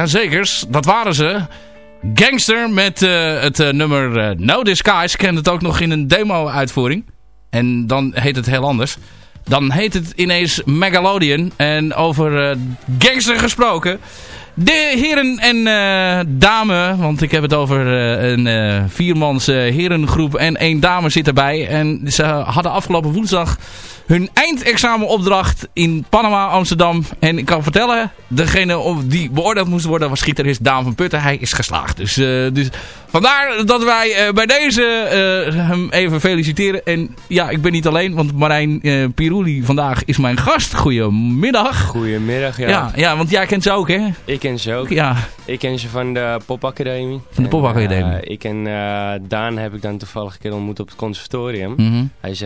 Jazekers, dat waren ze. Gangster met eh, het eh, nummer eh, No Disguise. Ik ken het ook nog in een demo-uitvoering. En dan heet het heel anders. Dan heet het ineens Megalodion. En over gangster gesproken. De heren en eh dame, want ik heb het over een viermans herengroep en één dame zit erbij. En ze hadden afgelopen woensdag hun eindexamenopdracht in Panama, Amsterdam. En ik kan vertellen, degene die beoordeeld moest worden was gitarist Daan van Putten. Hij is geslaagd. Dus, eh, dus vandaar dat wij eh, bij deze eh, hem even feliciteren. En ja, ik ben niet alleen, want Marijn Piruli vandaag is mijn gast. Goedemiddag. Goedemiddag, ja. Ja. ja, want jij kent ze ook, hè? Ik ken ze ook. Ja, Ik ken ze van de popacademie. Van de En, popacademie. ik eh, Daan heb ik dan toevallig een keer ontmoet op het conservatorium. Mhm. hij, is,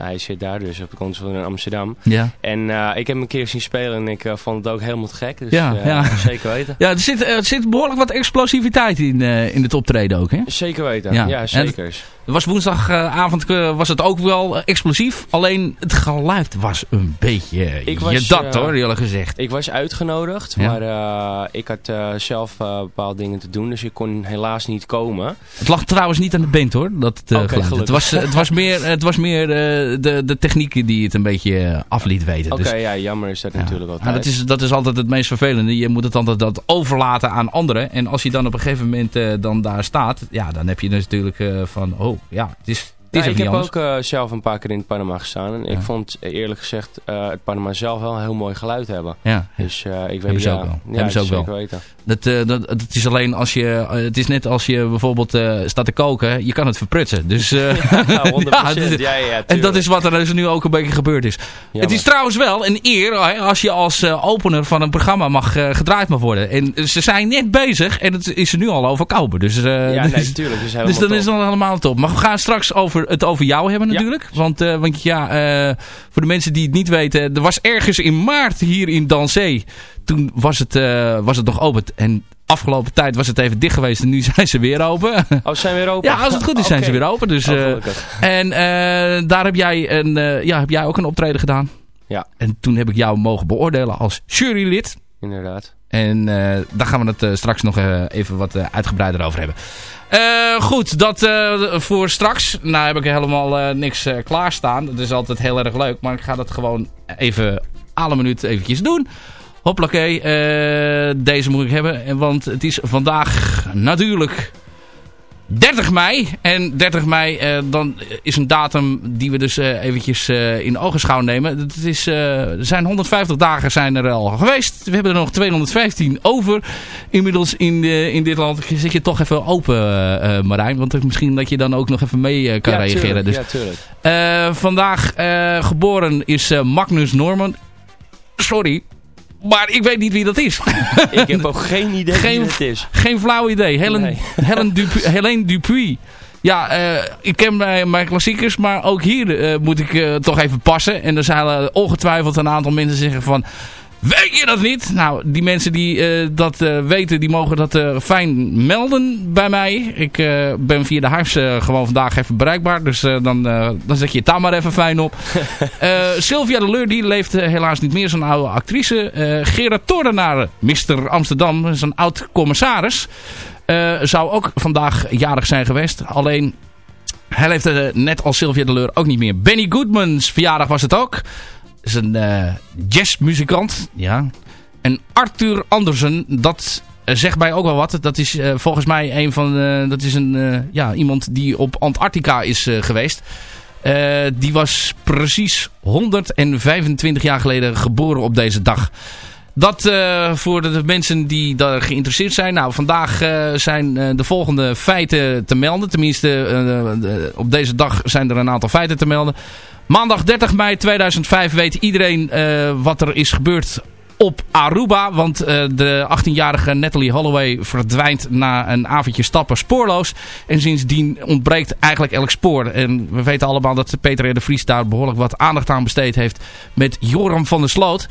hij zit daar dus op het conservatorium in Amsterdam. ja. En eh, ik heb hem een keer zien spelen en ik eh, vond het ook helemaal te gek. Dus Ja, eh, ja. zeker weten. Ja, er zit, er zit behoorlijk wat explosiviteit in, eh, in het optreden ook, hè? Zeker weten, Ja. zeker. Was woensdagavond eh, was het ook wel eh, explosief. Alleen het geluid was een beetje Ik ik was, je dat eh, hoor, eerlijk gezegd. Ik was uitgenodigd, Ja. maar ik had zelf bepaalde dingen te doen, dus ik kon helaas niet komen. Het lag trouwens niet aan de band hoor, dat geluid. Het was, het was meer, het was meer de, de techniek die het een beetje af liet weten. Oké, Dus, ja, jammer is dat ja. natuurlijk altijd. dat, is, dat is altijd het meest vervelende. Je moet het altijd dat overlaten aan anderen. En als je dan op een gegeven moment dan daar staat, ja, dan heb je dus natuurlijk van, oh ja, het is, het is Ja, ik heb anders. ook eh, zelf een paar keer in het Panama gestaan. En Ja. ik vond eh, eerlijk gezegd eh, het Panama zelf wel een heel mooi geluid hebben. Ja, Dus ik weet Hebben ze ja, ook wel. Ja, Hebben ze ook wel. weten. Dat, dat, het is alleen als je, het is net als je bijvoorbeeld staat te koken, je kan het verprutsen. Dus, Ja, 100%. Ja, Ja, en dat is wat er dus nu ook een beetje gebeurd is. Het is trouwens wel een eer als je als opener van een programma mag gedraaid mag worden. En ze zijn net bezig en het is er nu al over kopen. Dus, Ja, dus, nee, tuurlijk. Dus, dus dan is het dan helemaal top. Maar we gaan straks over het over jou hebben Ja. natuurlijk. Want, eh, want ja, eh, voor de mensen die het niet weten. Er was ergens in maart hier in Dansee. Toen was het, eh, was het nog open. En afgelopen tijd was het even dicht geweest. En nu zijn ze weer open. Oh, ze zijn weer open? ja, als het goed is zijn ze weer open. Dus, Oh, en daar heb jij, een, ja, heb jij ook een optreden gedaan. Ja. En toen heb ik jou mogen beoordelen als jurylid. Inderdaad. En daar gaan we het straks nog even wat uitgebreider over hebben. Eh, goed, dat eh, voor straks. Nou heb ik helemaal eh, niks eh, klaarstaan. Dat is altijd heel erg leuk. Maar ik ga dat gewoon even alle minuut eventjes doen. Hoppakee, deze moet ik hebben. En Want het is vandaag natuurlijk 30 mei. En 30 mei eh, dan is een datum die we dus eh, eventjes eh, in ogenschouw nemen. Het is, er zijn 150 dagen zijn er al geweest. We hebben er nog 215 over. Inmiddels in, in dit land zit je toch even open, Marijn. Want misschien dat je dan ook nog even mee kan ja, reageren. Tuurlijk, Dus, Ja, tuurlijk. vandaag geboren is Magnus Norman. Sorry, maar ik weet niet wie dat is. Ik heb ook geen idee Geen- wie het is. Geen flauw idee. Helen, Nee. Helen Dupu- Helene Dupuy. Ja, eh, ik ken mijn, mijn klassiekers, maar ook hier eh, moet ik eh, toch even passen. En er zijn ongetwijfeld een aantal mensen zeggen van... Weet je dat niet? Nou, die mensen die eh, dat eh, weten, die mogen dat eh, fijn melden bij mij. Ik ben via de huis gewoon vandaag even bereikbaar. Dus dan, dan zet je het daar maar even fijn op. Sylvia de Leur, die leeft helaas niet meer. Zo'n oude actrice. Gerard Toordenaar, Mr. Amsterdam, is een oud commissaris. Zou ook vandaag jarig zijn geweest. Alleen, hij leeft eh, net als Sylvia de Leur ook niet meer. Benny Goodmans verjaardag was het ook. Is een eh, jazzmuzikant. Ja. En Arthur Andersen, dat eh, zegt mij ook wel wat. Dat is eh, volgens mij een van, eh, dat is een, ja, iemand die op Antarctica is geweest. Die was precies 125 jaar geleden geboren op deze dag. Dat eh, voor de mensen die daar geïnteresseerd zijn. Nou, vandaag eh, zijn eh, de volgende feiten te melden. Tenminste, op deze dag zijn er een aantal feiten te melden. Maandag 30 mei 2005 weet iedereen wat er is gebeurd op Aruba. Want de 18-jarige Natalie Holloway verdwijnt na een avondje stappen spoorloos. En sindsdien ontbreekt eigenlijk elk spoor. En we weten allemaal dat Peter R. de Vries daar behoorlijk wat aandacht aan besteed heeft met Joram van der Sloot.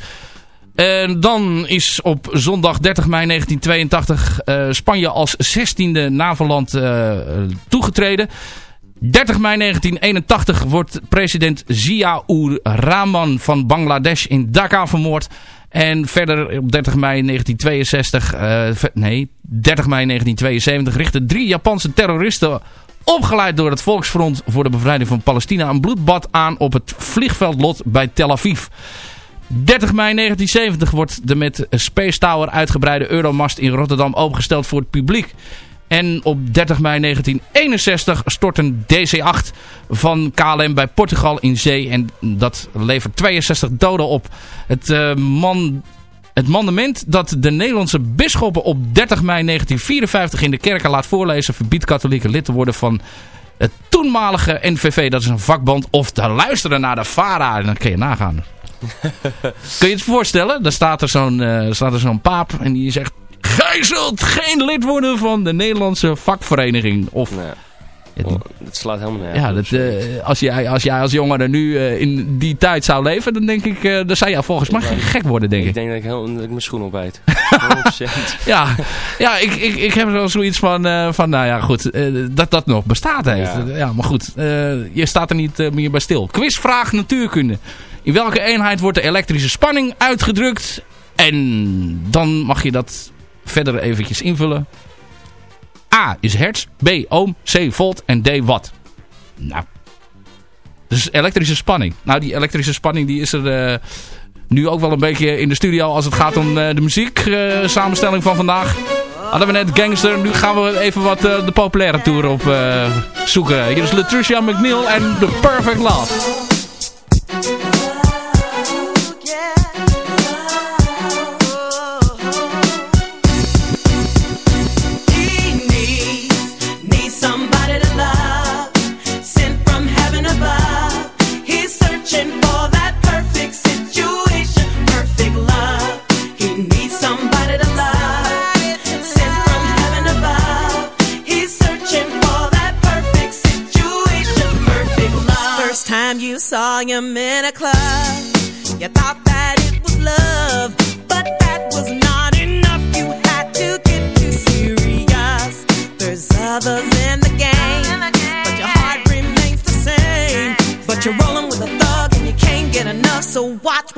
En dan is op zondag 30 mei 1982 eh, Spanje als 16e NAVO-land eh, toegetreden. 30 mei 1981 wordt president Zia-ur Rahman van Bangladesh in Dhaka vermoord. En verder op 30 mei 1962, eh, nee, 30 mei 1972 richten drie Japanse terroristen opgeleid door het Volksfront voor de bevrijding van Palestina een bloedbad aan op het vliegveldlot bij Tel Aviv. 30 mei 1970 wordt de met Space Tower uitgebreide Euromast in Rotterdam opengesteld voor het publiek. En op 30 mei 1961 stort een DC-8 van KLM bij Portugal in zee. En dat levert 62 doden op. Het, eh, man, het mandement dat de Nederlandse bisschoppen op 30 mei 1954 in de kerken laat voorlezen... verbiedt katholieken lid te worden van het toenmalige NVV. Dat is een vakbond. Of te luisteren naar de VARA. En dan kun je nagaan. Kun je het voorstellen? Dan staat er zo'n staat er zo'n paap en die zegt... Gij zult geen lid worden van de Nederlandse vakvereniging. Of, Nee, oh, dat slaat helemaal nergens ja, dat, eh, als, jij, als jij als jongere nu eh, in die tijd zou leven, dan denk ik, dan zou jij volgens mij Ja. gek worden, denk ik ik. denk dat ik, heel, dat ik mijn schoen opbijt. 100%. Ja, ja ik, ik, ik heb wel zoiets van, van nou ja, goed, dat dat nog bestaat heeft. Ja. Ja, maar goed, je staat er niet meer bij stil. Quizvraag natuurkunde. In welke eenheid wordt de elektrische spanning uitgedrukt? En dan mag je dat verder eventjes invullen. A is hertz, B ohm, C volt en D watt. Nou, dus elektrische spanning. Nou, die elektrische spanning die is er eh, nu ook wel een beetje in de studio als het gaat om eh, de muziek eh, samenstelling van vandaag. Hadden we net Gangster, nu gaan we even wat de populaire tour op zoeken. Hier is Latricia McNeil en The Perfect Love.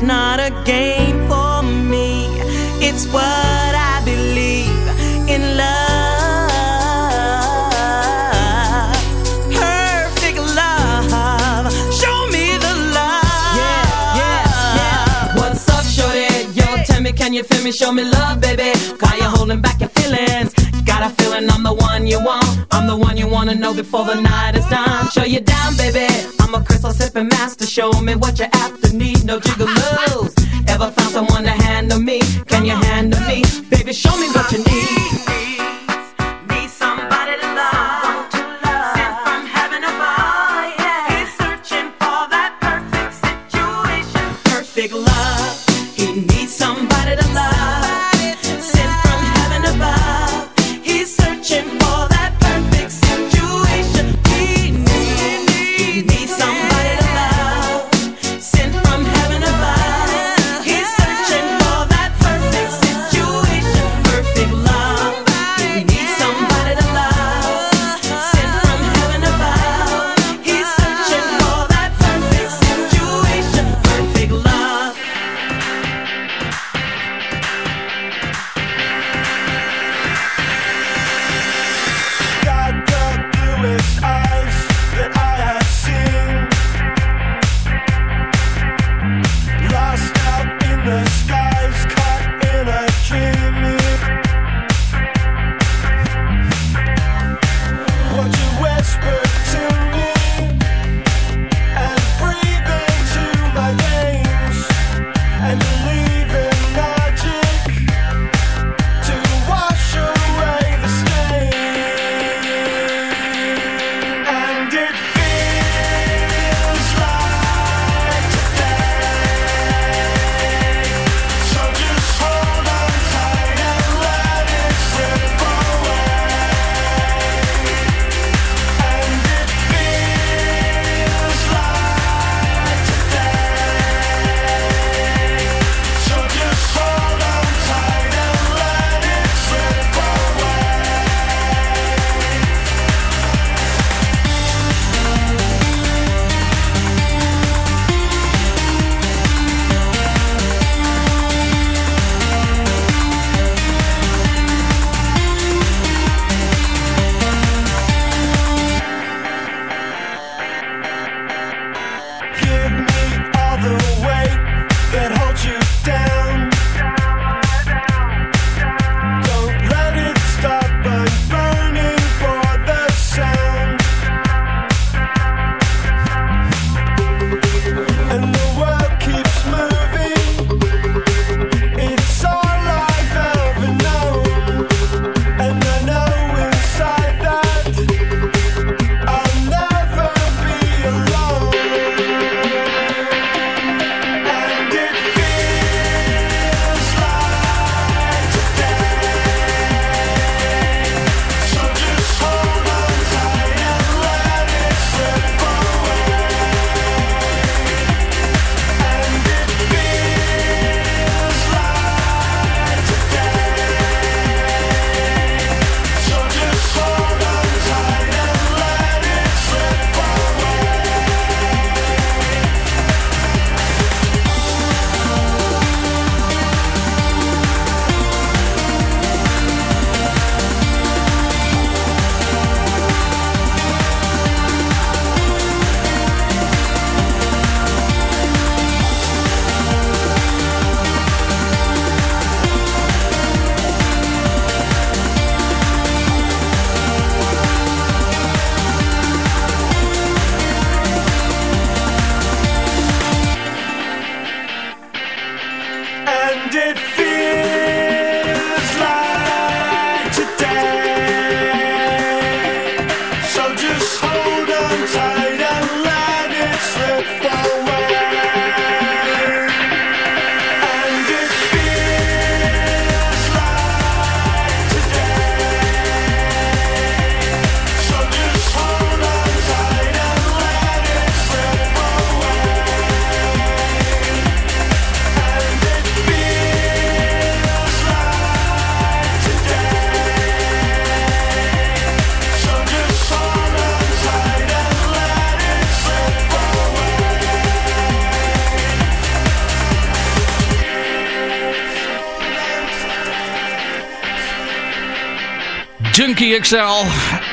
it's not a game for me? It's what I believe in love. Perfect love. Show me the love. Yeah, yeah, yeah. What's up, shorty? Yo, tell me, can you feel me? Show me love, baby. Why you holding back? Got a feeling I'm the one you want. I'm the one you wanna know before the night is done. Show you down, baby. I'm a crystal sipping master. Show me what you after. Need no jiggaloos. Ever found someone to handle me? Can you handle me? Baby, show me what you need. Need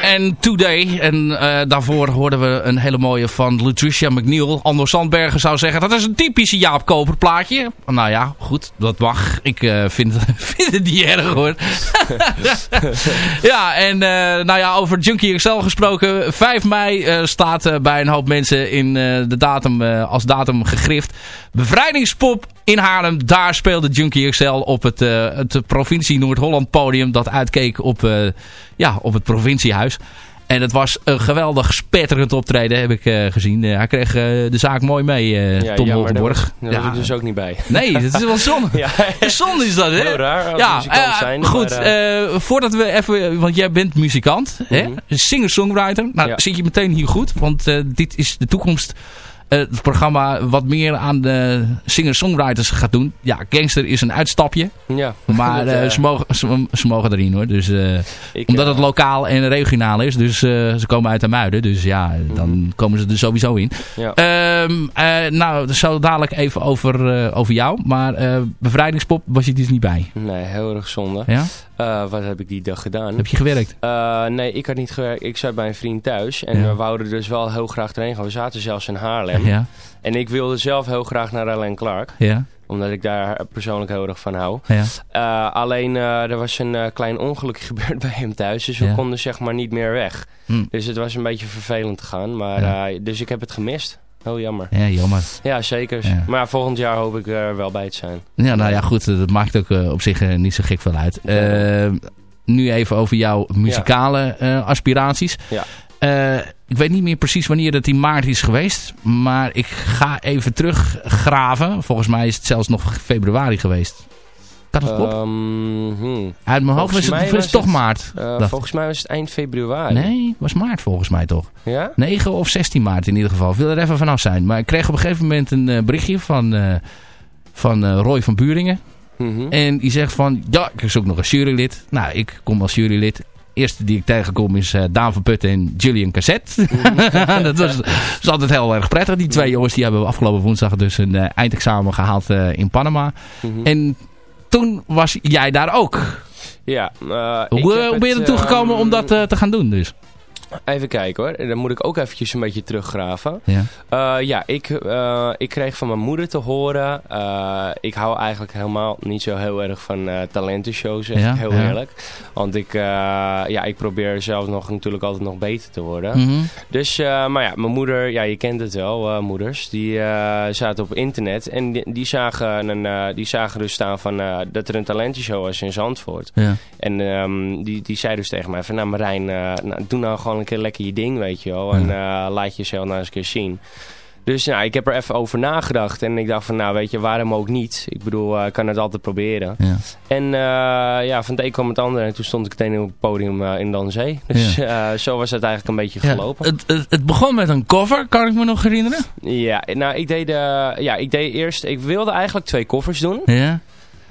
En Today. En eh, daarvoor hoorden we een hele mooie van Lutricia McNeil. Andor Sandbergen zou zeggen, dat is een typische Jaap Koper plaatje. Nou ja, goed, dat mag. Ik eh, vind, vind het niet erg hoor. ja, en eh, nou ja, over Junkie XL gesproken. 5 mei staat bij een hoop mensen in de datum, als datum gegrift. Bevrijdingspop in Haarlem. Daar speelde Junkie XL op het, eh, het provincie Noord-Holland podium. Dat uitkeek op, eh, ja, op het provinciehuis. En het was een geweldig spetterend optreden, heb ik eh, gezien. Hij kreeg de zaak mooi mee, Ja, Tom jammer, daar was, ik dus ook niet bij. Nee, dat is wel zonde. Ja, Zonde is dat, hè? heel raar Ja, zijn. goed. maar, voordat we even... Want jij bent muzikant, hè? Mhm. Singer-songwriter. Nou, Ja. zit je meteen hier goed. Want dit is de toekomst. Het programma wat meer aan de singer-songwriters gaat doen. Ja, Gangster is een uitstapje. ja, Maar dat, eh, ze, mogen, ze, ze mogen erin hoor. Dus, eh, ik, omdat eh, het lokaal en regionaal is. Dus ze komen uit de muiden. Dus ja, dan komen ze er sowieso in. Mhm. Ja. Eh, nou, zo dadelijk even over, over jou. Maar bevrijdingspop was je dus niet bij. Nee, heel erg zonde. Ja? Eh, wat heb ik die dag gedaan? Heb je gewerkt? Eh, nee, ik had niet gewerkt. Ik zat bij een vriend thuis. En Ja. we wouden dus wel heel graag erheen gaan. We zaten zelfs in Haarlem. Ja, En ik wilde zelf heel graag naar Alain Clark. ja, Omdat ik daar persoonlijk heel erg van hou. ja. Eh, alleen er was een klein ongeluk gebeurd bij hem thuis. Dus we konden zeg maar niet meer weg. Hm. Dus het was een beetje vervelend te gaan. Maar, dus ik heb het gemist. Heel jammer. Ja, jammer. Ja, zeker. Ja. Maar volgend jaar hoop ik er wel bij te zijn. Ja, nou ja, goed. Dat maakt ook eh, op zich eh, niet zo gek veel uit. Eh, nu even over jouw muzikale eh, aspiraties. Ja. Eh, ik weet niet meer precies wanneer het in maart is geweest. Maar ik ga even teruggraven. Volgens mij is het zelfs nog februari geweest. Ehm, hmm. Uit mijn hoofd is het, was toch het, maart. Eh, volgens mij was het eind februari. Nee, was maart volgens mij toch. Ja? 9 of 16 maart in ieder geval. Ik wil er even vanaf zijn. Maar ik kreeg op een gegeven moment een eh, berichtje van, eh, van Roy van Buringen. Mhm. En die zegt van, ja, ik zoek nog een jurylid. Nou, ik kom als jurylid. Eerste die ik tegenkom is eh, Daan van Putten en Julian Cassette. dat was, is altijd heel erg prettig. Die twee jongens die hebben afgelopen woensdag dus een eindexamen gehaald eh, in Panama. Mhm. En toen was jij daar ook. Ja. eh, Hoe, eh, hoe ben je ertoe gekomen ehm, om dat eh, te gaan doen dus? Even kijken hoor. Dan moet ik ook eventjes een beetje teruggraven. Ja. Eh, ja, ik, eh, ik kreeg van mijn moeder te horen. eh, ik hou eigenlijk helemaal niet zo heel erg van talentenshows, Ja, heel ja. eerlijk. Want ik, ja, ik probeer zelf nog natuurlijk altijd nog beter te worden. Mhm. Dus, maar ja, mijn moeder, ja, je kent het wel, moeders. Die zaten op internet en die, die zagen, een, die zagen dus staan van, dat er een talentenshow was in Zandvoort. Ja. En ehm, die, die zei dus tegen mij van, nou Marijn, nou, doe nou gewoon een keer lekker je ding, weet je wel. En eh, laat jezelf nou eens een keer zien. Dus nou, ik heb er even over nagedacht. En ik dacht van, nou weet je, waarom ook niet? Ik bedoel, eh, ik kan het altijd proberen. Ja. En eh, ja, van het een kwam het ander. En toen stond ik meteen op het podium in Danzee. Dus zo was het eigenlijk een beetje Ja, gelopen. het, het, het begon met een cover, kan ik me nog herinneren. Ja, nou, ik deed, ja, ik deed eerst... Ik wilde eigenlijk twee koffers doen. Ja,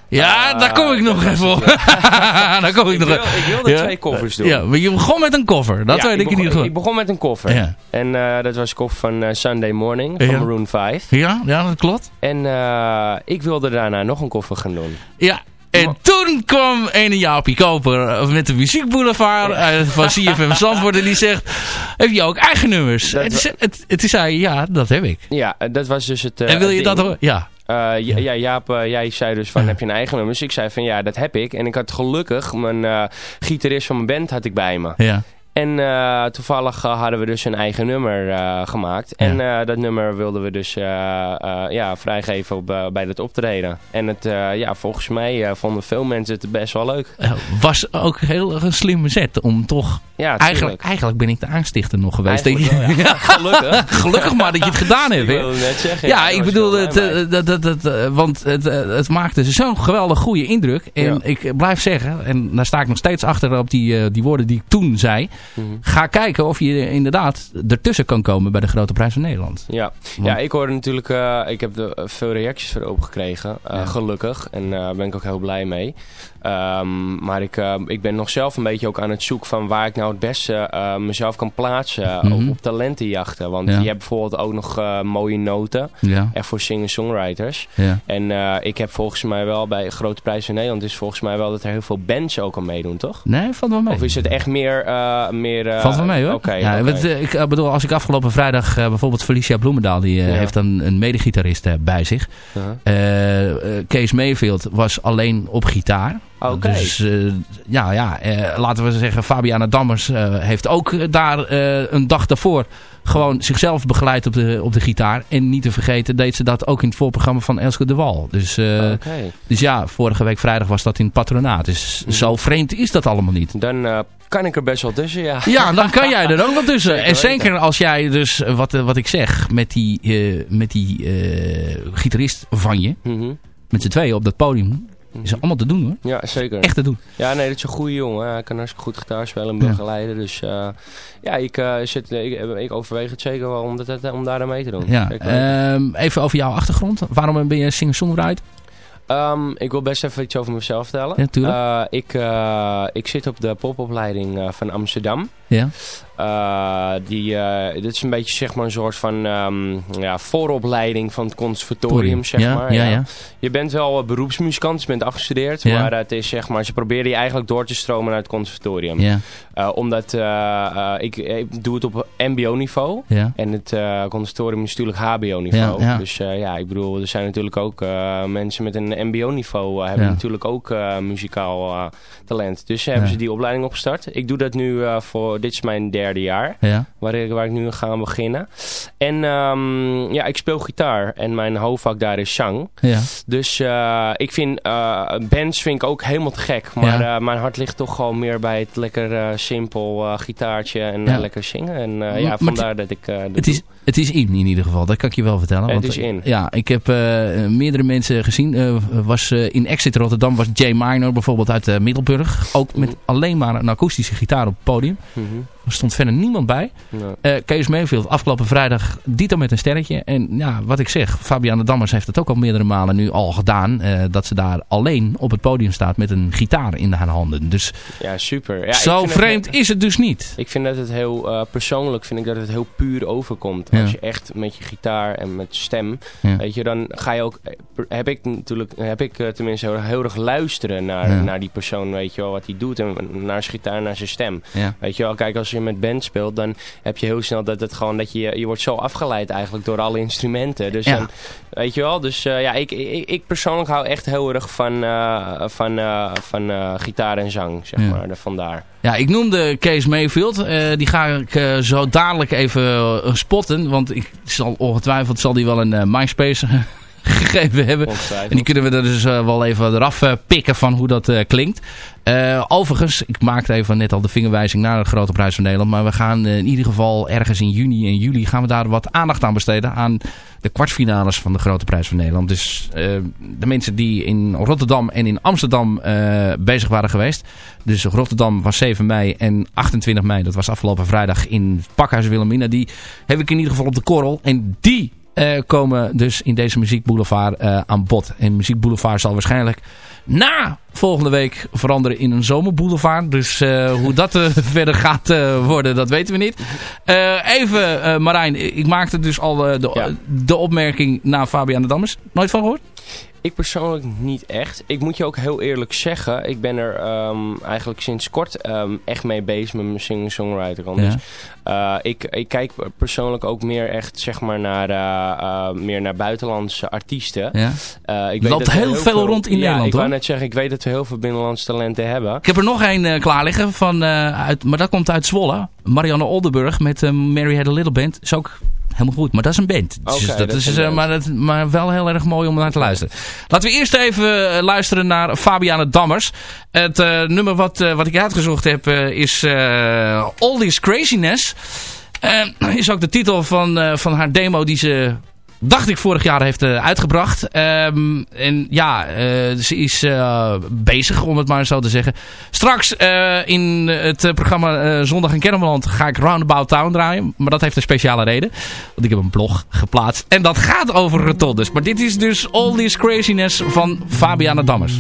ja Ah, daar kom ik nog even op. daar kom ik, Ik, nog wil- ik wilde Ja. twee koffers doen. Ja, maar je begon met een cover. Dat Ja, weet ik, in ieder geval. Ik begon met een koffer. Ja. En eh, dat was de koffer van eh, Sunday Morning van Ja. Maroon 5. Ja, ja, dat klopt. En eh, ik wilde daarna nog een koffer gaan doen. Ja. En toen kwam ene Jaapie Koper met de muziekboulevard eh, van CFM Zandvoort en die zegt, heb je ook eigen nummers? Dat En toen zei- zei, ja, dat heb ik. Ja, dat was dus het. en wil je dat? Ja. Eh, ja, ja, Jaap, eh, jij zei dus van, Ja. heb je een eigen nummer? Dus ik zei van, ja, dat heb ik. En ik had gelukkig, mijn eh, gitarist van mijn band had ik bij me. Ja. En eh, toevallig eh, hadden we dus een eigen nummer eh, gemaakt. En dat nummer wilden we dus ja, vrijgeven op, bij dat optreden. En het, ja, volgens mij vonden veel mensen het best wel leuk. Was ook heel een slimme zet om toch... Ja, Eigenlijk, eigenlijk ben ik de aanstichter nog geweest. Eigenlijk wel, ja. Gelukkig. Gelukkig maar dat je het gedaan hebt. Ik wilde net zeggen. Ja, ik bedoel, het, dat, dat, dat, want het, het maakte zo'n geweldig goede indruk. En ik blijf zeggen, en daar sta ik nog steeds achter op die, die woorden die ik toen zei. Mhm. Ga kijken of je inderdaad ertussen kan komen bij de Grote Prijs van Nederland. Ja, ja ik hoorde natuurlijk, eh, ik heb er veel reacties voor open gekregen, eh, Ja. gelukkig. En daar ben ik ook heel blij mee. Ehm, maar ik, eh, ik ben nog zelf een beetje ook aan het zoeken van waar ik nou het beste eh, mezelf kan plaatsen Mhm. op, op talentenjachten. Want Ja. je hebt bijvoorbeeld ook nog mooie noten, Ja, echt voor singer-songwriters. ja. En ik heb volgens mij wel bij Grote Prijs van Nederland is volgens mij wel dat er heel veel bands ook aan meedoen, toch? Nee, valt wel mee. Of is het echt meer... meer Valt wel mee hoor. Oké, ja, ik bedoel, als ik afgelopen vrijdag bijvoorbeeld Felicia Bloemendaal, die heeft dan een medegitarist bij zich. Kees Mayfield was alleen op gitaar. Oké. Dus eh, ja, ja eh, laten we zeggen, Fabiana Dammers eh, heeft ook daar een dag daarvoor gewoon zichzelf begeleid op de, op de gitaar. En niet te vergeten deed ze dat ook in het voorprogramma van Elske de Wal. Dus, Oké. dus ja, vorige week vrijdag was dat in het patronaat. Dus zo vreemd is dat allemaal niet. Dan kan ik er best wel tussen, ja. Ja, dan kan jij er ook wel tussen. Zeker En zeker als jij dus, wat, wat ik zeg, met die, met die gitarist van je, Mhm. met z'n tweeën op dat podium, is allemaal te doen hoor. Ja, zeker. Echt te doen. Ja, nee, dat is een goede jongen. Hij kan hartstikke goed gitaar spelen en Ja. begeleiden. Dus eh, ja, ik, eh, zit, ik, ik overweeg het zeker wel om, dat, om daar aan mee te doen. Ja, weten. ehm, even over jouw achtergrond. Waarom ben je singer-songwriter? Ehm, ik wil best even iets over mezelf vertellen. Ja. Eh, ik, eh, ik zit op de popopleiding eh, van Amsterdam. Ja. Die, dit is een beetje zeg maar een soort van ehm, ja, vooropleiding van het conservatorium, zeg ja, maar. Ja, ja. Je bent wel beroepsmuzikant, je bent afgestudeerd. Ja. Maar het is zeg maar, ze proberen je eigenlijk door te stromen naar het conservatorium. Ja, omdat ik, ik doe het op mbo-niveau. ja. En het conservatorium is natuurlijk hbo-niveau. Dus ja, ik bedoel, er zijn natuurlijk ook mensen met een mbo-niveau uh, hebben Ja. natuurlijk ook eh, muzikaal eh, talent. Dus hebben Ja. ze die opleiding opgestart. Ik doe dat nu eh, voor, dit is mijn derde jaar, ja. waar ik, waar ik nu ga beginnen. En ehm, ja, ik speel gitaar en mijn hoofdvak daar is zang. ja. Dus eh, ik vind eh, bands vind ik ook helemaal te gek. Maar eh, mijn hart ligt toch gewoon meer bij het lekker eh, simpel eh, gitaartje en eh, lekker zingen. En eh, ja, vandaar dat ik eh, Het is, het is in in ieder geval, dat kan ik je wel vertellen. Het want, is in. Ja, ik heb eh, meerdere mensen gezien. Eh, was, eh, in Exit Rotterdam was Jay Minor bijvoorbeeld uit eh, Middelburg. Ook met alleen maar een akoestische gitaar op het podium. Mhm. Er stond verder niemand bij. Ja. Eh Kees Mayfield afgelopen vrijdag dito met een sterretje. En ja, wat ik zeg, Fabiana Dammers heeft het ook al meerdere malen nu al gedaan. eh, dat ze daar alleen op het podium staat met een gitaar in haar handen. Dus Ja, super. Ja, zo het- vreemd is het dus niet. ik vind dat het heel, eh, persoonlijk vind ik dat het heel puur overkomt. Ja. Als je echt met je gitaar en met stem, Ja. weet je, dan ga je ook, heb ik natuurlijk, heb ik tenminste heel, heel erg luisteren naar, naar die persoon, weet je wel, wat hij doet en naar zijn gitaar, naar zijn stem. Weet je wel, kijk, als je met band speelt, dan heb je heel snel dat het gewoon, dat je, je wordt zo afgeleid eigenlijk door alle instrumenten. Dus Ja. dan, weet je wel, dus eh, ja, ik, ik, ik persoonlijk hou echt heel erg van, eh, van, eh, van gitaar en zang, zeg Ja. maar, vandaar. Ja, ik noemde Kees Mayfield. Die ga ik zo dadelijk even spotten. Want ik zal ongetwijfeld zal die wel een MySpace gegeven hebben. En die kunnen we er dus eh, wel even eraf eh, pikken van hoe dat eh, klinkt. Overigens, ik maakte even net al de vingerwijzing naar de Grote Prijs van Nederland. Maar we gaan in ieder geval ergens in juni en juli gaan we daar wat aandacht aan besteden. Aan de kwartfinales van de Grote Prijs van Nederland. Dus de mensen die in Rotterdam en in Amsterdam eh, bezig waren geweest. Dus Rotterdam was 7 mei en 28 mei. Dat was afgelopen vrijdag in Pakhuis Wilhelmina. Die heb ik in ieder geval op de korrel. En die eh, komen dus in deze Muziek Boulevard eh, aan bod. En Muziek Boulevard zal waarschijnlijk na volgende week veranderen in een zomerboulevard. Dus eh, hoe dat verder gaat worden, dat weten we niet. Even Marijn, ik maakte dus al de, Ja. de opmerking naar Fabian de Dammers. Nooit van gehoord? Ik persoonlijk niet echt. Ik moet je ook heel eerlijk zeggen, ik ben er ehm, eigenlijk sinds kort ehm, echt mee bezig met mijn singer-songwriter. Ja. Dus, eh, ik, ik kijk persoonlijk ook meer echt zeg maar naar, eh, eh, meer naar buitenlandse artiesten. Ja. Ik Er loopt dat we heel veel rond in ja, Nederland, ik wou net zeggen, ik weet dat we heel veel binnenlandse talenten hebben. Ik heb er nog één klaar liggen, van, uit, maar dat komt uit Zwolle. Marianne Oldenburg met Mary Had a Little Band. Is ook helemaal goed, maar dat is een band. Dus dat, dat is, eh, maar, dat, maar wel heel erg mooi om naar te luisteren. Laten we eerst even eh, luisteren naar Fabiane Dammers. Het eh, nummer wat, wat ik uitgezocht heb is All This Craziness. Is ook de titel van, van haar demo die ze dacht ik, vorig jaar heeft eh, uitgebracht. Ehm, en ja, eh, ze is eh, bezig, om het maar zo te zeggen. Straks in het programma Zondag in Kermeland ga ik Roundabout Town draaien. Maar dat heeft een speciale reden. Want ik heb een blog geplaatst. En dat gaat over rotondes. Dus. Maar dit is dus All This Craziness van Fabiana Dammers.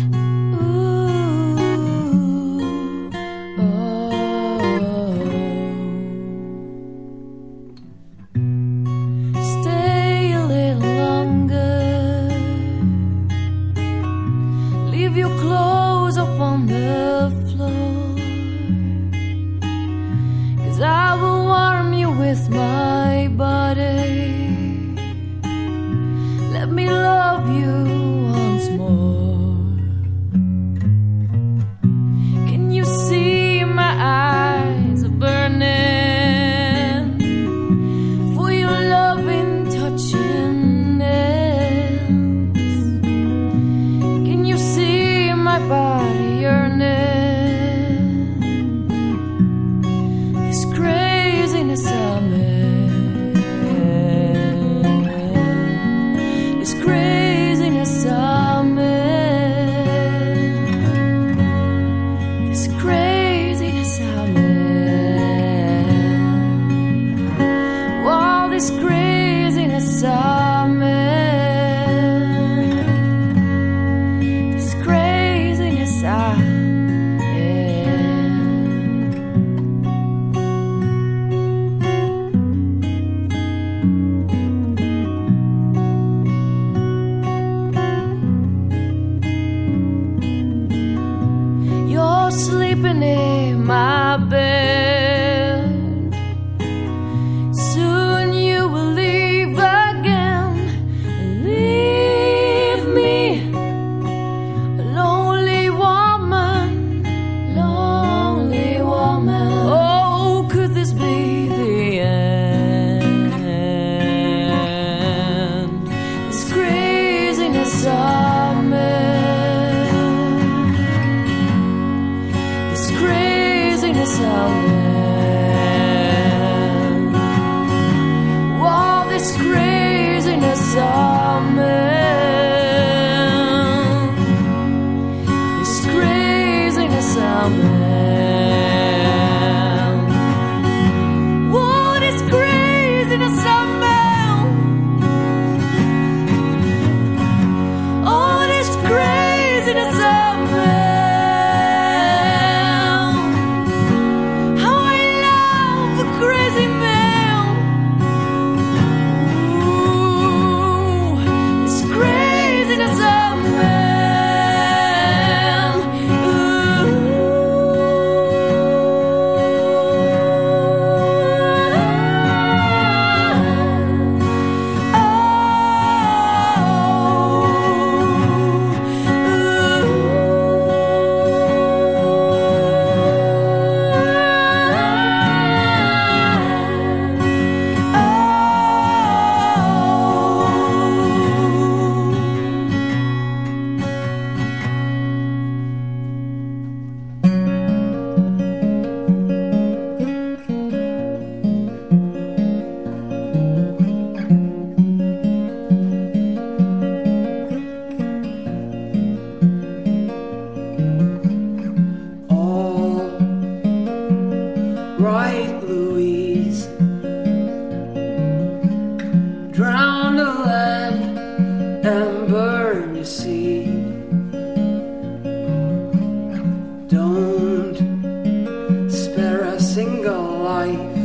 don't spare a single life.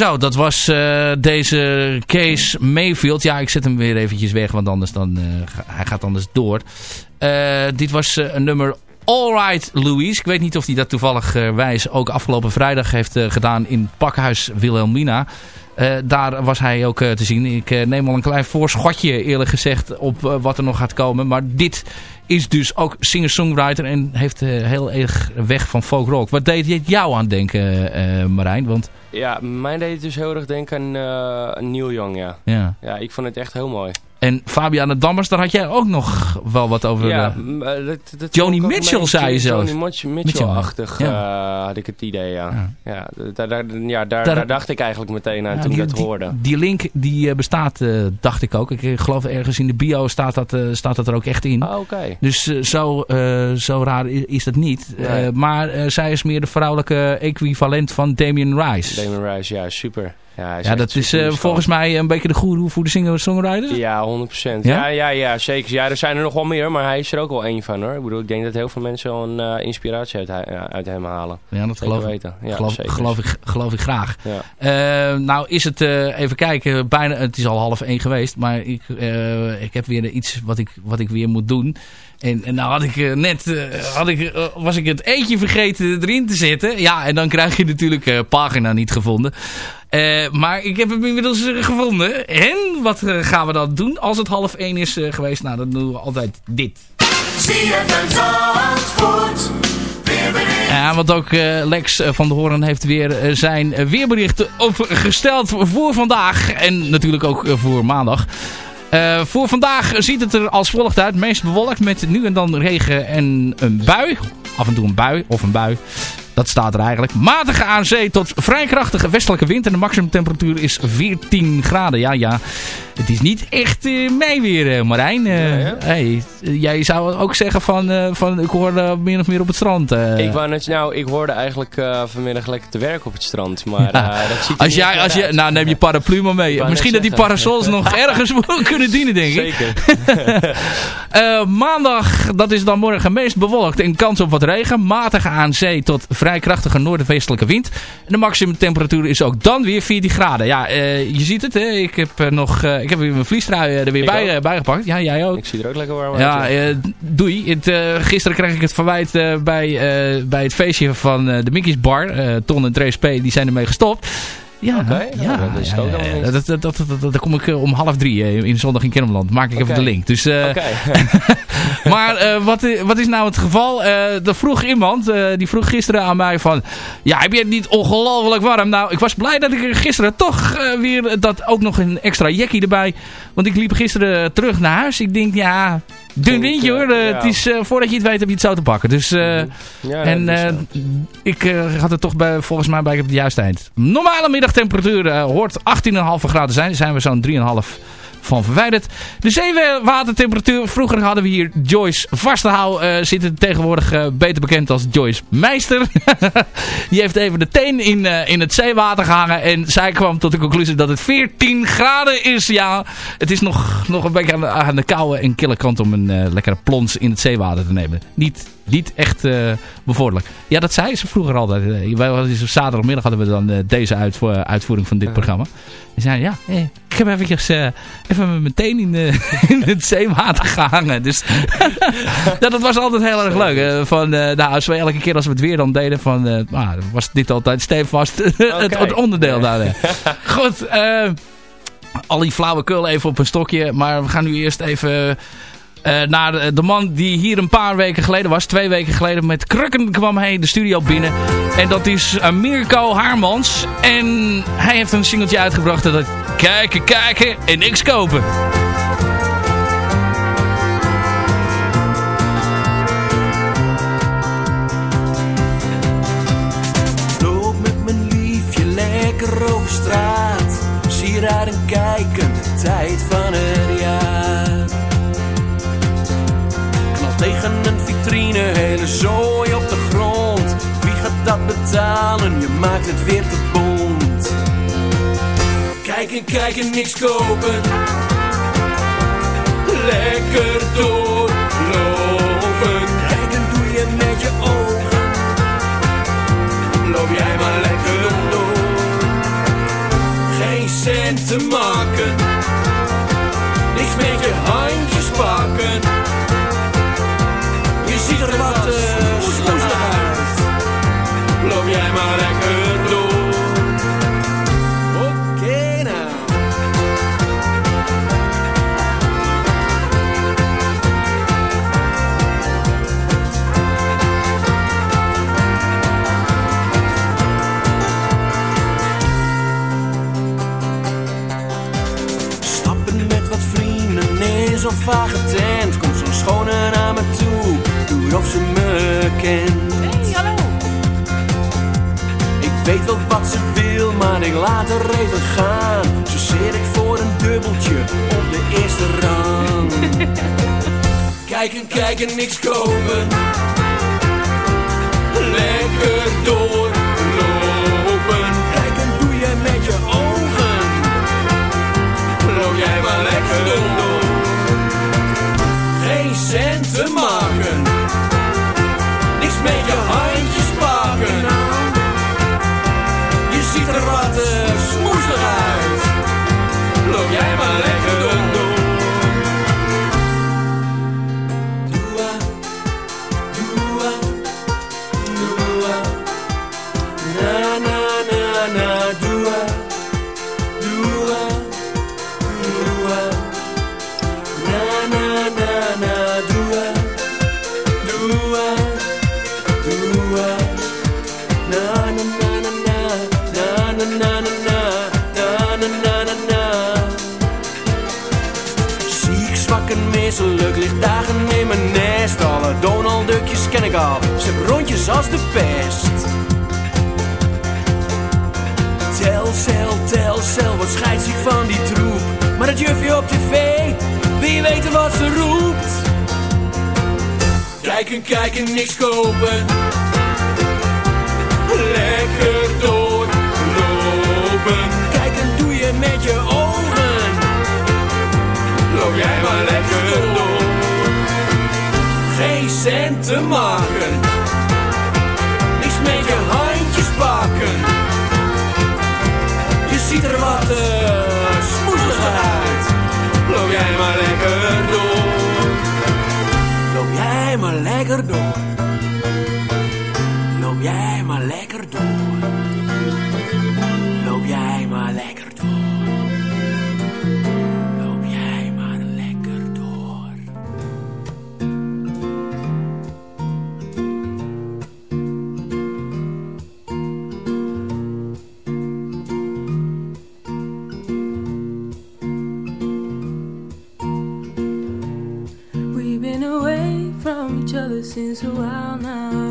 Zo, dat was eh, deze Kees Mayfield. Ja, ik zet hem weer eventjes weg, want anders dan, eh, hij gaat anders door. Eh, dit was een nummer Alright Louise. Ik weet niet of hij dat toevallig wijs ook afgelopen vrijdag heeft gedaan in Pakhuis Wilhelmina. Eh, daar was hij ook eh, te zien. Ik eh, neem al een klein voorschotje eerlijk gezegd op wat er nog gaat komen. Maar dit is dus ook singer-songwriter en heeft heel erg weg van folk rock. Wat deed dit jou aan denken Marijn? Want Ja, mij deed het dus heel erg denken aan Neil Young, ja. ja... Ja, ik vond het echt heel mooi. En Fabiana Dammers, daar had jij ook nog wel wat over. Ja, eh, eh, dat, dat ook Mitchell, zei je zelfs. Joni Mitch- Mitchell-achtig Mitchell, eh, had ik het idee, ja. Ja, daar, daar, ja daar, Daar- daar dacht ik eigenlijk meteen aan toen die, ik dat hoorde. Die, link die bestaat, dacht ik ook. Ik geloof ergens in de bio staat dat, staat dat er ook echt in. Ah, oké. Dus zo, zo raar is dat niet. Nee. Maar zij is meer de vrouwelijke equivalent van Damien Rice. Damon Rice, ja, super. Ja, dat is eh, volgens mij een beetje de goeroe voor de singer-songwriters. Ja, 100%. Ja? Ja? Ja, ja, zeker. Ja, er zijn er nog wel meer, maar hij is er ook wel één van hoor. Ik bedoel, ik denk dat heel veel mensen wel een eh, inspiratie uit, uit hem halen. Ja, dat geloof, ik- weten. Ja, geloof, geloof, ik, geloof ik graag. Ja. Eh, nou is het, eh, even kijken, bijna, het is al half één geweest, maar ik, eh, ik heb weer iets wat ik, wat ik weer moet doen. En, en nou had ik eh, net, eh, had ik, eh, was ik het eentje vergeten erin te zetten. Ja, en dan krijg je natuurlijk pagina niet gevonden. Maar ik heb hem inmiddels gevonden. En wat gaan we dan doen als het half één is geweest? Nou, dan doen we altijd dit. Ja, want ook Lex van de Hoorn heeft weer zijn weerbericht opgesteld voor vandaag. En natuurlijk ook voor maandag. Eh, voor vandaag ziet het er als volgt uit. Meest bewolkt met nu en dan regen en een bui. Af en toe een bui of een bui. Dat staat er eigenlijk. Matige aan zee tot vrij krachtige westelijke wind. En de maximumtemperatuur is 14 graden. Ja, ja. Het is niet echt mei weer, eh, Marijn. Ja, ja? hey, eh, jij zou ook zeggen van, van ik hoor eh, min of meer op het strand. Ik wou net, nou, ik hoorde eigenlijk vanmiddag lekker te werken op het strand, maar dat ziet Als jij, als je, uit. nou neem je paraplu maar mee. Misschien dat die parasols nog ergens kunnen dienen, denk ik. Zeker. Maandag, dat is dan morgen meest bewolkt en kans op wat regen. Matige aan zee tot vrij krachtige noordwestelijke wind. En de maximum temperatuur is ook dan weer 14 graden. Ja, eh, je ziet het. Hè? Ik heb eh, nog, eh, ik heb weer mijn vliestrui er weer bij, bijgepakt. Ja, jij ook. Ik zie er ook lekker warm uit. Ja, doei. Het, gisteren kreeg ik het verwijt bij, bij het feestje van de Mickey's Bar. Ton en Trace P. Die zijn ermee gestopt. Ja, Oké, ja, nou, dat is ja, ook ja, dat, dat, dat, dat, kom ik eh, om half drie eh, in Zondag in Kennemerland. Maak ik even de link. Dus, eh, maar wat, wat is nou het geval? Eh er vroeg iemand, die vroeg gisteren aan mij van... Ja, heb je het niet ongelooflijk warm? Nou, ik was blij dat ik er gisteren toch weer... Dat ook nog een extra jackie erbij. Want ik liep gisteren terug naar huis. Ik denk, ja... Dun windje eh, hoor. Eh, ja. Het is, eh, voordat je het weet heb je het zo te pakken. Dus... Ja, en ik had het toch bij, volgens mij bij op het juiste eind. Normale middagtemperatuur hoort 18,5 graden zijn. Zijn we zo'n 3,5 van verwijderd. De zeewatertemperatuur. Vroeger hadden we hier Joyce Vastenhouw eh zitten. Tegenwoordig eh, beter bekend als Joyce Meister. Die heeft even de teen in, eh, in het zeewater gehangen. En zij kwam tot de conclusie dat het 14 graden is. Ja, het is nog, nog een beetje aan de, aan de koude en kille kant om een lekkere plons in het zeewater te nemen. Niet, niet echt eh, bevorderlijk. Ja, dat zei ze vroeger altijd. Wij dus zaterdagmiddag hadden we dan deze uitvo- uitvoering van dit programma. En zei ja, ik heb eventjes eh, even met mijn teen in, de, in het zeewater gehangen. Dus ja, dat was altijd heel erg leuk. eh, van, eh, nou, als we elke keer als we het weer dan deden, van, eh, nou, was dit altijd stevast het, het onderdeel daar. eh. Goed, eh, al die flauwekul even op een stokje. Maar we gaan nu eerst even eh, naar de, man die hier een paar weken geleden was. Twee weken geleden met krukken kwam hij de studio binnen. En dat is Mirko Haarmans. En hij heeft een singeltje uitgebracht dat Kijken, kijken en niks kopen. Loop met mijn liefje lekker over straat. Sieraden kijken, de tijd van Je maakt het weer te bont. Kijken, kijken, niks kopen. Lekker doorlopen. Kijken doe je met je ogen. Loop jij maar lekker door. Geen cent te maken. Niks met je handjes pakken. Je ziet er wat vage tent. Komt zo'n schone naar me toe, doe of ze me kent. Hey, hallo. Ik weet wel wat ze wil, maar ik laat er even gaan. Zo zit ik voor een dubbeltje op de eerste rang. kijken, kijken, niks kopen. Since a while now.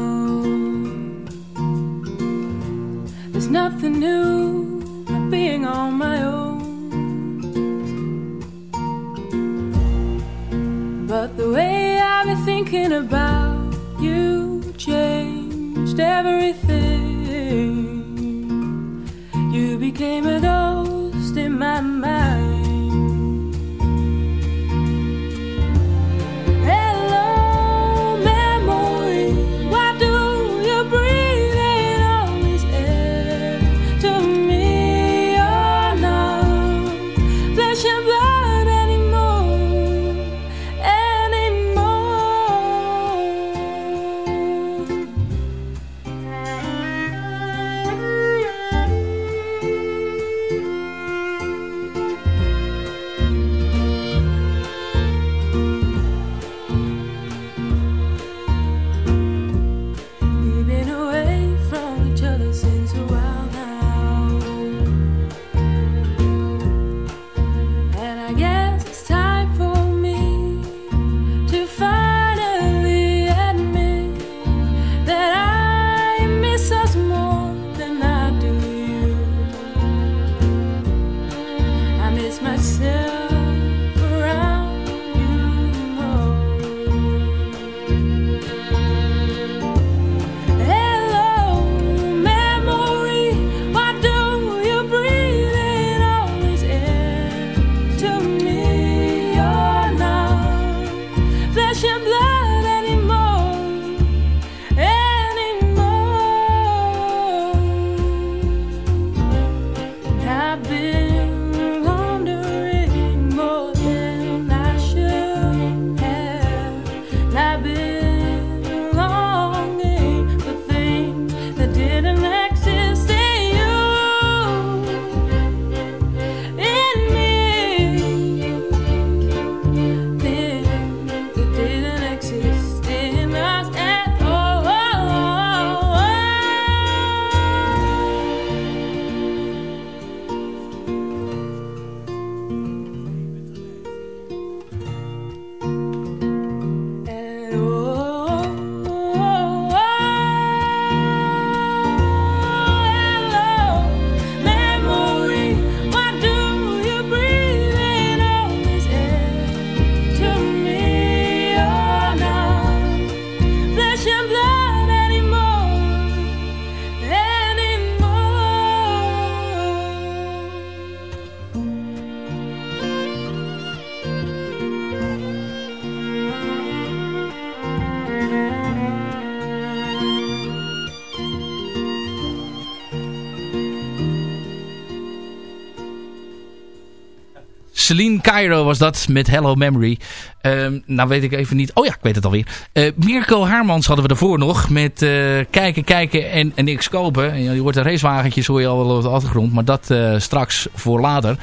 Celine Cairo was dat met Hello Memory. Ehm, nou weet ik even niet. Oh ja, ik weet het alweer. Eh Mirko Haarmans hadden we ervoor nog. Met eh, kijken, kijken en, en niks kopen. En je hoort de racewagentjes hoor je al wel op de achtergrond. Maar dat eh, straks voor later.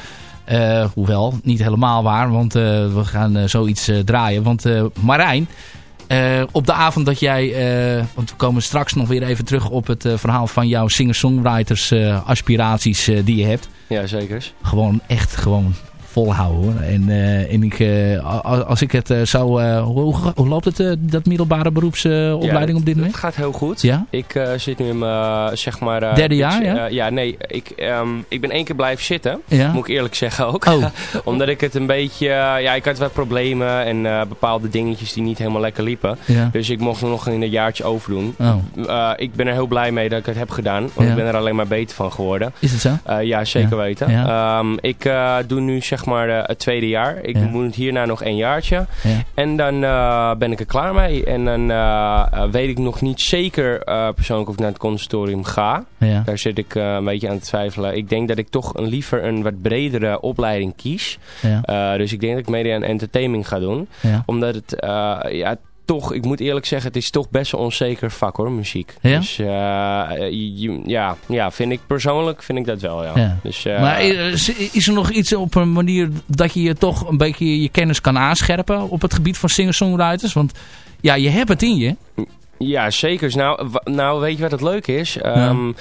Hoewel, niet helemaal waar. Want we gaan zoiets draaien. Want Marijn... op de avond dat jij, want we komen straks nog weer even terug op het verhaal van jouw singer-songwriters aspiraties die je hebt. Ja, zeker. Gewoon echt gewoon volhouden hoor. En, eh, en ik, eh, als ik het eh, zou... hoe, hoe, loopt het, dat middelbare beroepsopleiding Ja, op dit Het moment? gaat heel goed. Ja? Ik zit nu in mijn, zeg maar... Derde ik- jaar, ja? eh, ja, nee. Ik, ehm, ik ben één keer blijven zitten. Ja? Moet ik eerlijk zeggen ook. Oh. Omdat ik het een beetje... ja, ik had wat problemen en bepaalde dingetjes die niet helemaal lekker liepen. Ja. Dus ik mocht er nog een jaartje overdoen. Oh, ik ben er heel blij mee dat ik het heb gedaan. Want Ja. ik ben er alleen maar beter van geworden. is het zo? Ja, zeker Ja. weten. Ja. Ehm, ik doe nu zeg zeg maar eh, het tweede jaar. Ik moet hierna nog een jaartje. Ja. En dan eh, ben ik er klaar mee. En dan eh, weet ik nog niet zeker persoonlijk of ik naar het conservatorium ga. Daar zit ik een beetje aan te twijfelen. Ik denk dat ik toch een, liever een wat bredere opleiding kies. Dus ik denk dat ik media en entertainment ga doen. Omdat het, ja, toch, ik moet eerlijk zeggen, het is toch best een onzeker vak hoor, muziek. Ja? Dus eh, je- ja, ja, vind ik persoonlijk, vind ik dat wel, ja. Ja. Dus, eh, Maar is, is er nog iets op een manier dat je je toch een beetje je kennis kan aanscherpen op het gebied van singer-songwriters? Want ja, je hebt het in je. Ja, zeker. Nou, nou, weet je wat het leuk is? Ehm,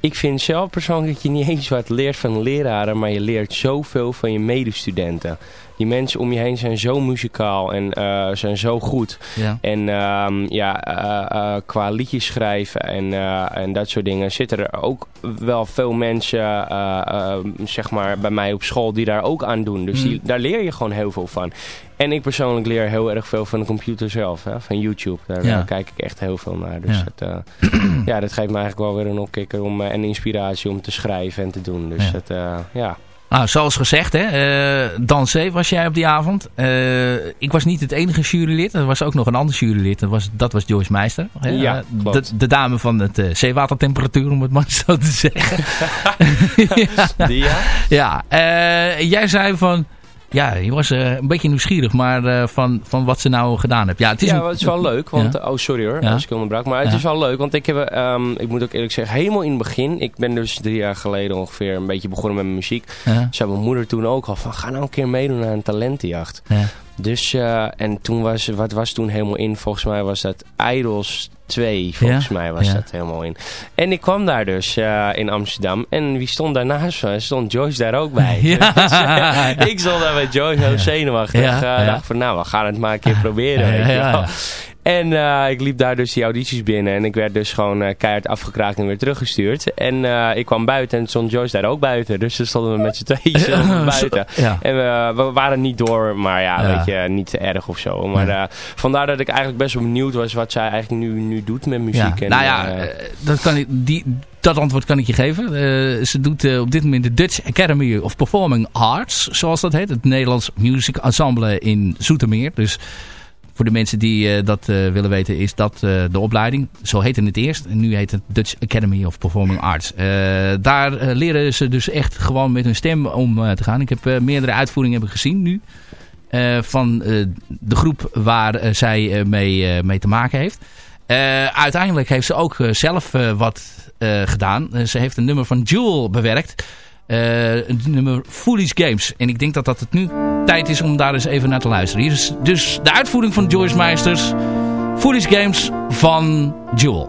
Ik vind zelf persoonlijk dat je niet eens wat leert van leraren, maar je leert zoveel van je medestudenten. Die mensen om je heen zijn zo muzikaal en eh, zijn zo goed. Ja. En ehm, ja, eh, eh, qua liedjes schrijven en, en dat soort dingen zitten er ook wel veel mensen eh, eh, zeg maar bij mij op school die daar ook aan doen. Dus die, daar leer je gewoon heel veel van. En ik persoonlijk leer heel erg veel van de computer zelf, hè, van YouTube. Daar Ja. kijk ik echt heel veel naar. Dus Ja. Het, ja, dat geeft me eigenlijk wel weer een opkikker om, en inspiratie om te schrijven en te doen. Dus Ja. het, ja. Nou, zoals gezegd, hè, Dansé was jij op die avond. Eh, ik was niet het enige jurylid. Er was ook nog een ander jurylid. Dat was, dat was Joyce Meister. Hè? Ja, Eh, de, de dame van het zeewatertemperatuur, om het maar zo te zeggen. ja. Die, ja? Ja, jij zei van... Ja, je was eh, een beetje nieuwsgierig, maar eh, van, van wat ze nou gedaan heeft. Ja, het is, ja, een- het is wel leuk, want... Ja. Oh, sorry hoor, Ja. als ik onderbrak. Maar het Ja. is wel leuk, want ik heb... ehm, ik moet ook eerlijk zeggen, helemaal in het begin... Ik ben dus drie jaar geleden ongeveer een beetje begonnen met mijn muziek. Zei mijn moeder toen ook al van... Ga nou een keer meedoen aan een talentenjacht. Dus, eh, en toen was... Wat was toen helemaal in? Volgens mij was dat Idols 2. Volgens Ja? mij was Ja. dat helemaal in. En ik kwam daar dus eh, in Amsterdam. En wie stond daarnaast me? Stond Joyce daar ook bij. Ja. Dus, ik stond daar met Joyce heel zenuwachtig. Eh, ja. dacht van, nou, we gaan het maar een keer proberen. En eh, ik liep daar dus die audities binnen. En ik werd dus gewoon eh, keihard afgekraakt en weer teruggestuurd. En eh, ik kwam buiten en stond Joyce daar ook buiten. Dus toen stonden we met z'n tweeën buiten. Ja. En we, we waren niet door, maar ja, Ja. weet je, niet te erg of zo. Maar vandaar dat ik eigenlijk best wel benieuwd was wat zij eigenlijk nu, nu doet met muziek. En, nou ja, dat, kan ik, die, dat antwoord kan ik je geven. Ze doet op dit moment de Dutch Academy of Performing Arts, zoals dat heet. Het Nederlands Music Ensemble in Zoetermeer. Dus voor de mensen die eh, dat eh, willen weten, is dat eh, de opleiding. Zo heette het eerst. En nu heet het Dutch Academy of Performing Arts. Daar leren ze dus echt gewoon met hun stem om te gaan. Ik heb meerdere uitvoeringen hebben gezien nu. van de groep waar zij mee, mee te maken heeft. Uiteindelijk heeft ze ook zelf wat gedaan. Ze heeft een nummer van Jewel bewerkt. Een nummer Foolish Games. En ik denk dat dat het nu tijd is om daar eens even naar te luisteren. Hier is dus de uitvoering van Joyce Meisters. Foolish Games van Jewel.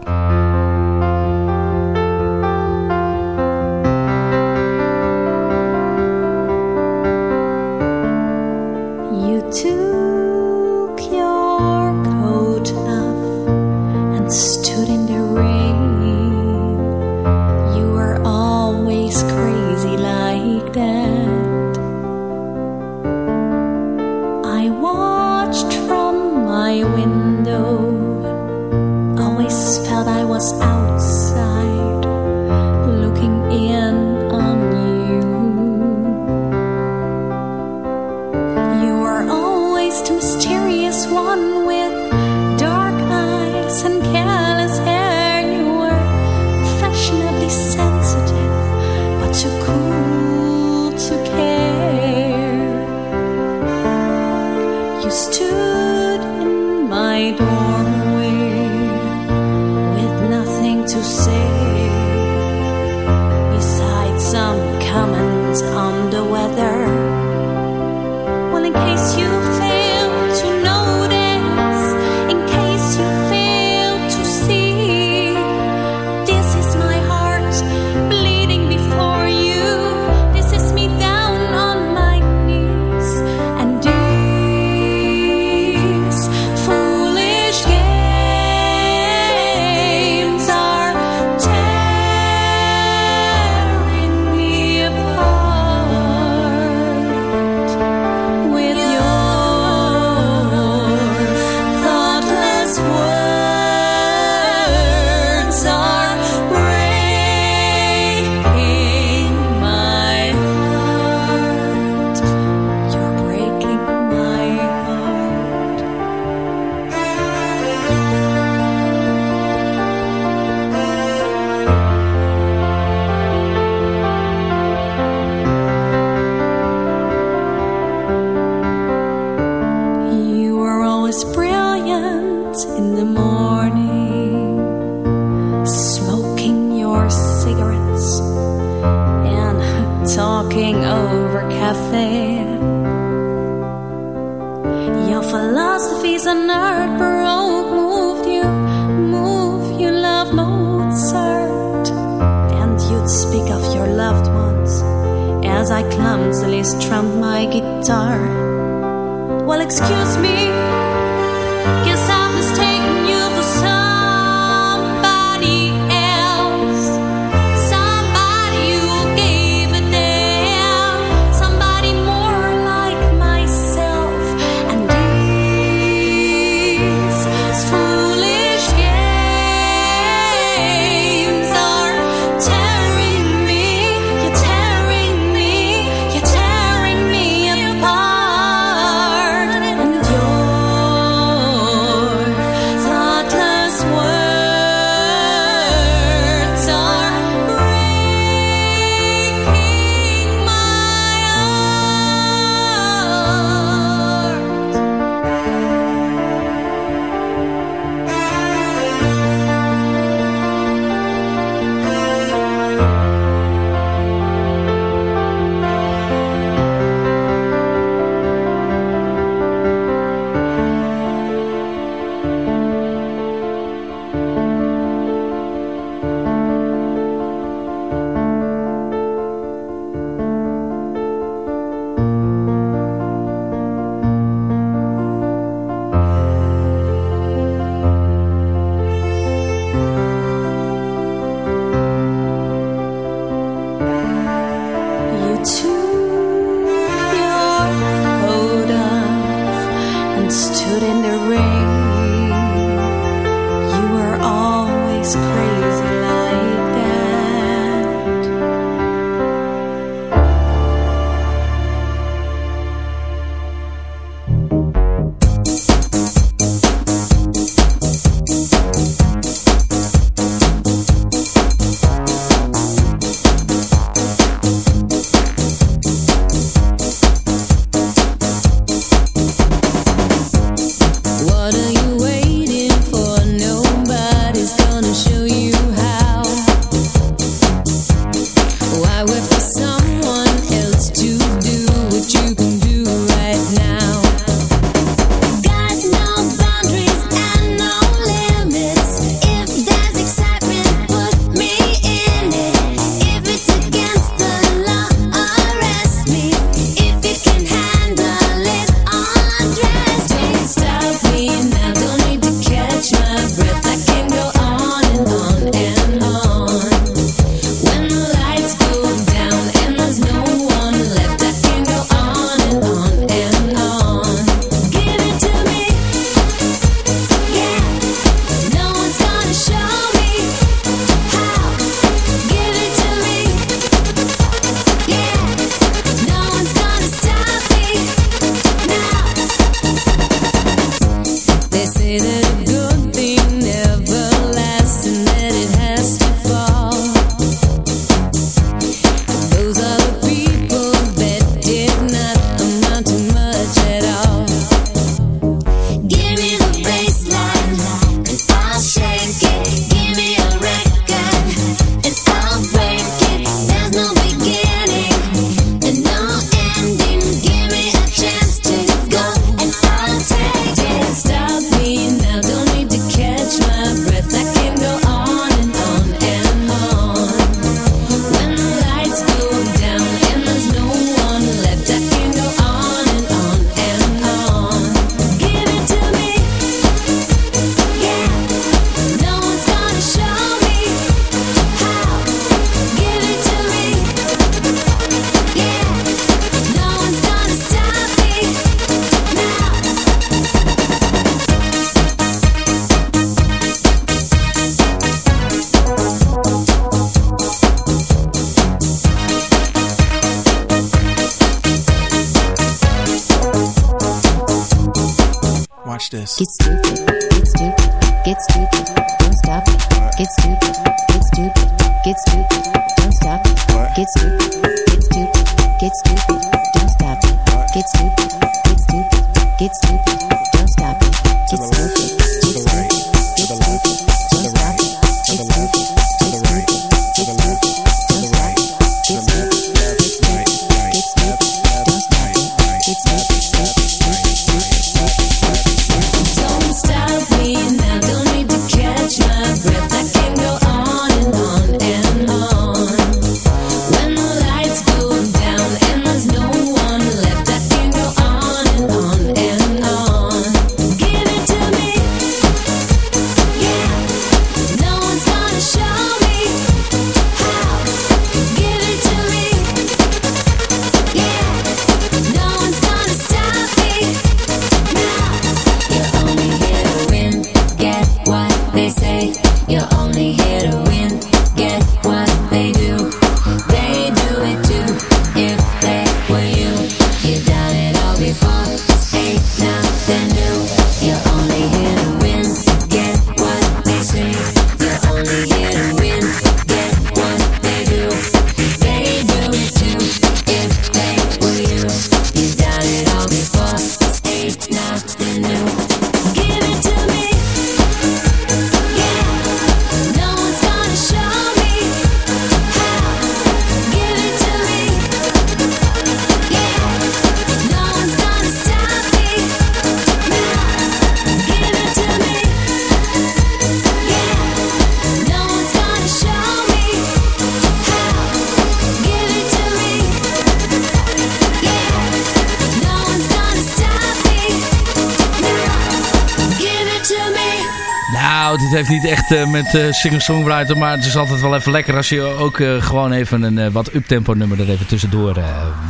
Eh, met eh singer-songwriter, maar het is altijd wel even lekker als je ook eh, gewoon even een wat uptempo nummer er even tussendoor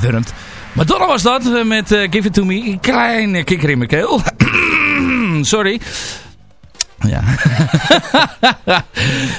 wurmt. Madonna was dat met Give It To Me. Een klein eh, kikker in mijn keel. Sorry. Ja.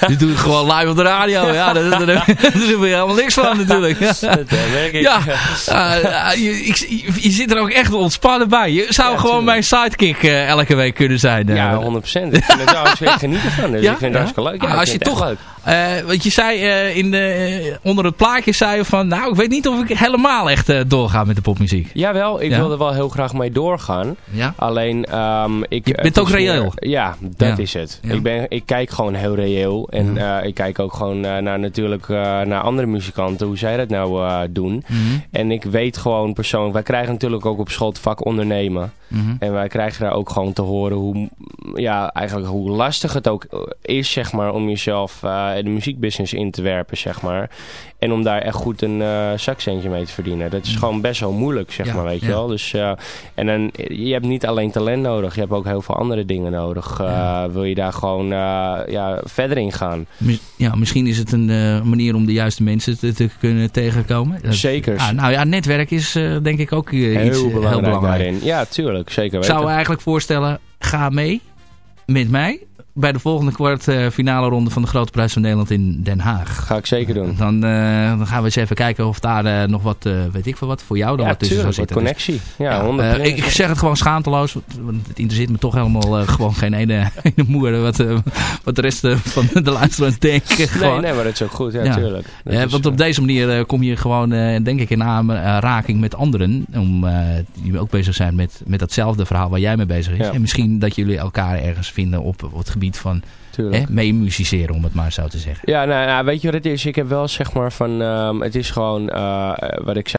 Dit doe ik gewoon live op de radio. Ja, daar, daar, daar, doen helemaal niks van natuurlijk. Dat eh, merk ik. Ja, eh, eh, je, ik, je, je zit er ook echt ontspannen bij. Je zou Ja, gewoon mijn sidekick elke week kunnen zijn. Ja, 100%. Ik vind wel hartstikke genieten van. Dus Ja? ik vind het hartstikke leuk. Ja, Ah, als je toch, leuk. Eh, want je zei eh, in de, eh, onder het plaatje zei je van, nou ik weet niet of ik helemaal echt doorga met de popmuziek. Jawel, ik Ja? wil er wel heel graag mee doorgaan. Ja? Alleen, ehm, ik... Je bent ook reëel. ja, dat Ja. is het. Ik, ben, ik kijk gewoon heel reëel. En ik kijk ook gewoon naar natuurlijk naar andere muzikanten, hoe zij dat nou doen. Mhm, En ik weet gewoon persoonlijk, wij krijgen natuurlijk ook op school het vak ondernemen. mhm. En wij krijgen daar ook gewoon te horen hoe, ja, eigenlijk hoe lastig het ook is, zeg maar, om jezelf de muziekbusiness in te werpen, zeg maar. En om daar echt goed een eh zakcentje mee te verdienen. Dat is gewoon best wel moeilijk, zeg Ja, maar, weet ja. je wel. Dus, eh, en dan, je hebt niet alleen talent nodig, je hebt ook heel veel andere dingen nodig. Eh, Ja. Wil je daar gewoon eh, ja, verder in gaan? Ja, misschien is het een eh, manier om de juiste mensen te, te kunnen tegenkomen. Dat- Zeker. Ah, nou ja, netwerk is eh, denk ik ook eh, heel, iets eh, belangrijk heel belangrijk. daarin. Ja, tuurlijk. Zeker weten. zou eigenlijk voorstellen, ga mee met mij bij de volgende kwart eh, finale ronde van de Grote Prijs van Nederland in Den Haag. Ga ik zeker doen. Dan, eh, dan gaan we eens even kijken of daar eh, nog wat, eh, weet ik veel wat, voor jou dan Ja, wat tussen zou tuurlijk. Wat zitten. Dus, connectie. Ja, ja, 100%. eh, ik, ik zeg het gewoon schaamteloos, want het interesseert me toch helemaal eh, gewoon geen ene, ene moer wat, eh, wat de rest eh, van de luisteraars denken. Nee, Gewoon. nee, maar dat is ook goed. Ja, Ja. tuurlijk. Is, want op eh, deze manier eh, kom je gewoon, eh, denk ik, in aanraking met anderen. Om, eh, die ook bezig zijn met, met datzelfde verhaal waar jij mee bezig is. En misschien dat jullie elkaar ergens vinden op, op het gebied van hè, mee musiceren, om het maar zo te zeggen. Ja, nou, nou, weet je wat het is? Ik heb wel zeg maar van, ehm, het is gewoon, eh, wat ik zei.